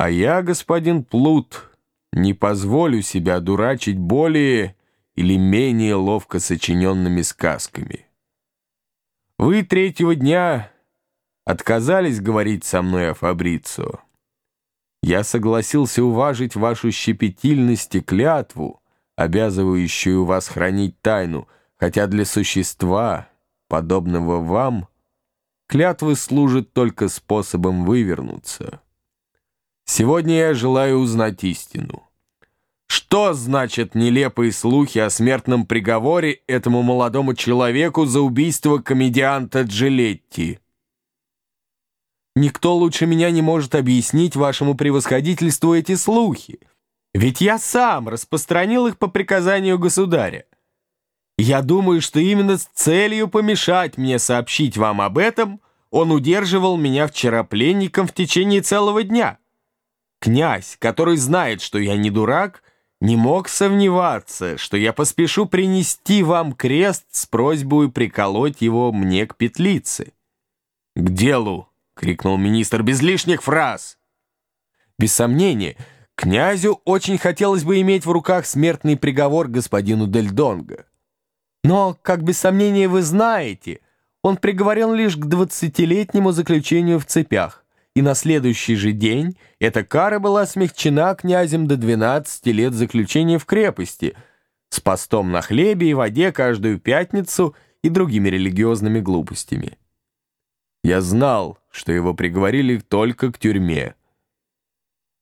А я, господин Плут, не позволю себя дурачить более или менее ловко сочиненными сказками. Вы третьего дня отказались говорить со мной о Фабрицио. Я согласился уважить вашу щепетильность и клятву, обязывающую вас хранить тайну, хотя для существа, подобного вам, клятвы служат только способом вывернуться. Сегодня я желаю узнать истину. Что значат нелепые слухи о смертном приговоре этому молодому человеку за убийство комедианта Джилетти? Никто лучше меня не может объяснить вашему превосходительству эти слухи, ведь я сам распространил их по приказанию государя. Я думаю, что именно с целью помешать мне сообщить вам об этом он удерживал меня вчера пленником в течение целого дня. Князь, который знает, что я не дурак, не мог сомневаться, что я поспешу принести вам крест с просьбой приколоть его мне к петлице. «К делу!» — крикнул министр без лишних фраз. Без сомнения, князю очень хотелось бы иметь в руках смертный приговор господину Дель Донго. Но, как без сомнения вы знаете, он приговорен лишь к двадцатилетнему заключению в цепях и на следующий же день эта кара была смягчена князем до 12 лет заключения в крепости с постом на хлебе и воде каждую пятницу и другими религиозными глупостями. Я знал, что его приговорили только к тюрьме.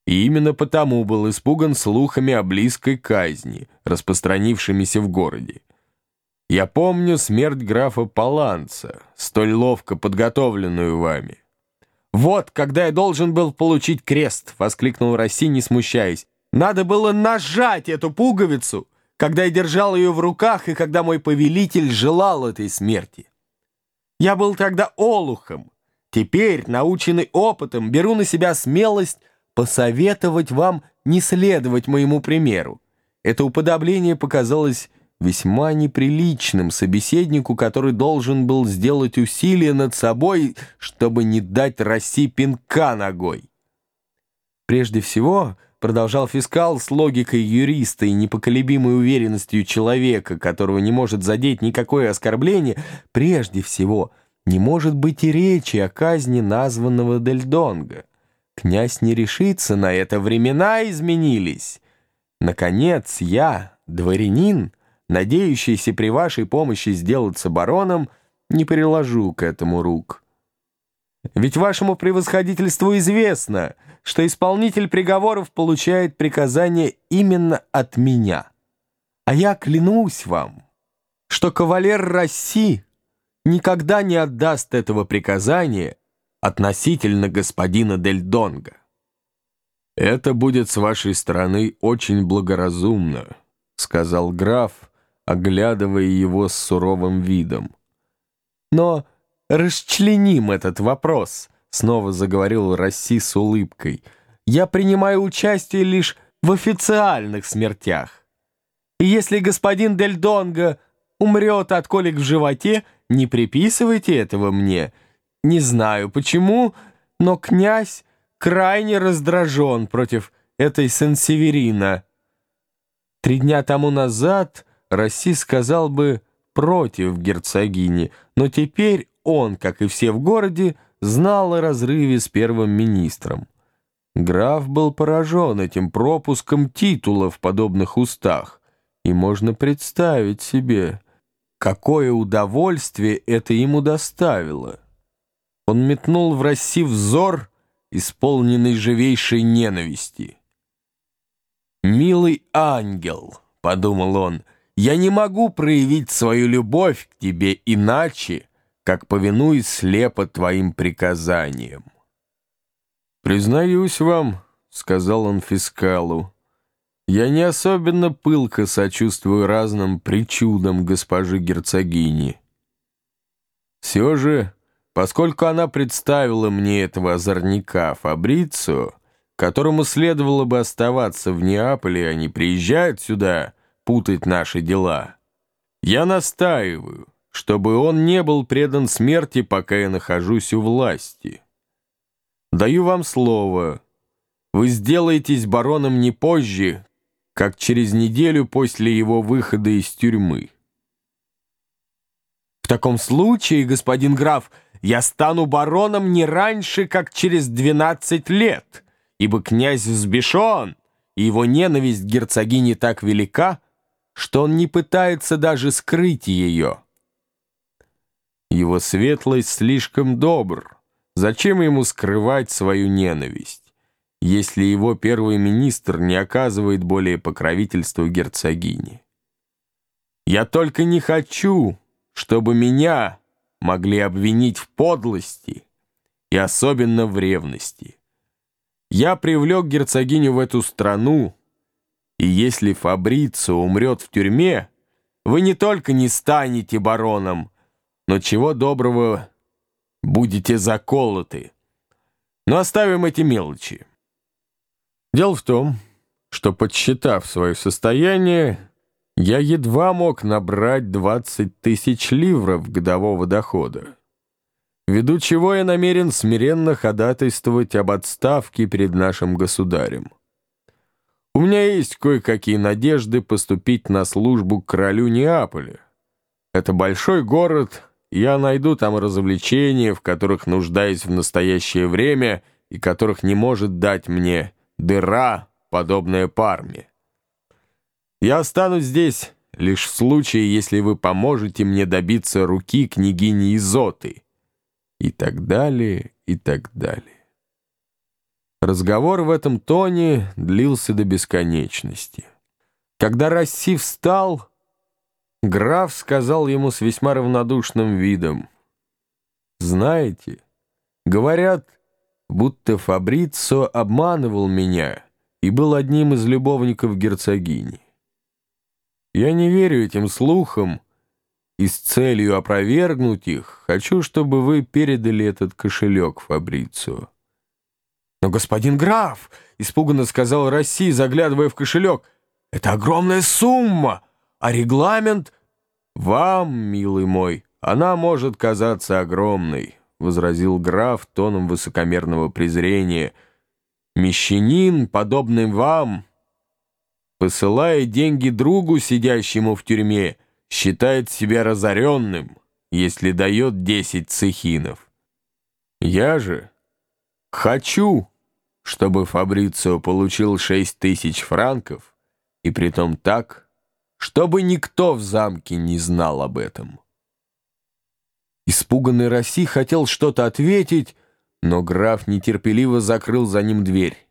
И именно потому был испуган слухами о близкой казни, распространившимися в городе. Я помню смерть графа Паланца, столь ловко подготовленную вами. «Вот, когда я должен был получить крест!» — воскликнул Росси, не смущаясь. «Надо было нажать эту пуговицу, когда я держал ее в руках и когда мой повелитель желал этой смерти. Я был тогда олухом. Теперь, наученный опытом, беру на себя смелость посоветовать вам не следовать моему примеру. Это уподобление показалось весьма неприличным собеседнику, который должен был сделать усилие над собой, чтобы не дать России пинка ногой. Прежде всего, продолжал фискал с логикой юриста и непоколебимой уверенностью человека, которого не может задеть никакое оскорбление, прежде всего, не может быть и речи о казни названного Дель Донго. Князь не решится на это, времена изменились. Наконец, я, дворянин, надеющийся при вашей помощи сделаться бароном, не приложу к этому рук. Ведь вашему превосходительству известно, что исполнитель приговоров получает приказание именно от меня. А я клянусь вам, что кавалер Росси никогда не отдаст этого приказания относительно господина Дель Донго. «Это будет с вашей стороны очень благоразумно», — сказал граф, оглядывая его с суровым видом. «Но расчленим этот вопрос», — снова заговорил Расси с улыбкой. «Я принимаю участие лишь в официальных смертях. И если господин Дель Донго умрет от колик в животе, не приписывайте этого мне. Не знаю почему, но князь крайне раздражен против этой Сен-Северина. Три дня тому назад Росси сказал бы против герцогини, но теперь он, как и все в городе, знал о разрыве с первым министром. Граф был поражен этим пропуском титула в подобных устах, и можно представить себе, какое удовольствие это ему доставило. Он метнул в Росси взор, исполненный живейшей ненависти. «Милый ангел», — подумал он, — я не могу проявить свою любовь к тебе иначе, как повинуясь слепо твоим приказаниям. «Признаюсь вам», — сказал он фискалу, — «я не особенно пылко сочувствую разным причудам госпожи герцогини. Все же, поскольку она представила мне этого озорника Фабрицио, которому следовало бы оставаться в Неаполе, а не приезжать сюда, — путать наши дела. Я настаиваю, чтобы он не был предан смерти, пока я нахожусь у власти. Даю вам слово, вы сделаетесь бароном не позже, как через неделю после его выхода из тюрьмы. В таком случае, господин граф, я стану бароном не раньше, как через двенадцать лет, ибо князь взбешен, и его ненависть к герцогине так велика, что он не пытается даже скрыть ее. Его светлость слишком добр. Зачем ему скрывать свою ненависть, если его первый министр не оказывает более покровительства герцогине? Я только не хочу, чтобы меня могли обвинить в подлости и особенно в ревности. Я привлек герцогиню в эту страну, и если Фабрицио умрет в тюрьме, вы не только не станете бароном, но чего доброго будете заколоты. Но оставим эти мелочи. Дело в том, что, подсчитав свое состояние, я едва мог набрать 20 тысяч ливров годового дохода, ввиду чего я намерен смиренно ходатайствовать об отставке перед нашим государем. У меня есть кое-какие надежды поступить на службу к королю Неаполя. Это большой город, я найду там развлечения, в которых нуждаюсь в настоящее время и которых не может дать мне дыра, подобная Парме. Я останусь здесь лишь в случае, если вы поможете мне добиться руки княгини Изоты. И так далее, и так далее. Разговор в этом тоне длился до бесконечности. Когда Расси встал, Граф сказал ему с весьма равнодушным видом. «Знаете, говорят, будто Фабрицо обманывал меня и был одним из любовников герцогини. Я не верю этим слухам и с целью опровергнуть их хочу, чтобы вы передали этот кошелек Фабрицо». «Но господин граф!» — испуганно сказал Росси, заглядывая в кошелек. «Это огромная сумма!» А регламент... Вам, милый мой, она может казаться огромной, возразил граф тоном высокомерного презрения. Мещанин, подобный вам, посылая деньги другу, сидящему в тюрьме, считает себя разоренным, если дает десять цехинов. Я же хочу, чтобы Фабрицио получил шесть тысяч франков, и притом так, чтобы никто в замке не знал об этом. Испуганный Росси хотел что-то ответить, но граф нетерпеливо закрыл за ним дверь.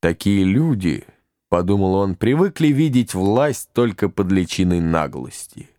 «Такие люди, — подумал он, — привыкли видеть власть только под личиной наглости».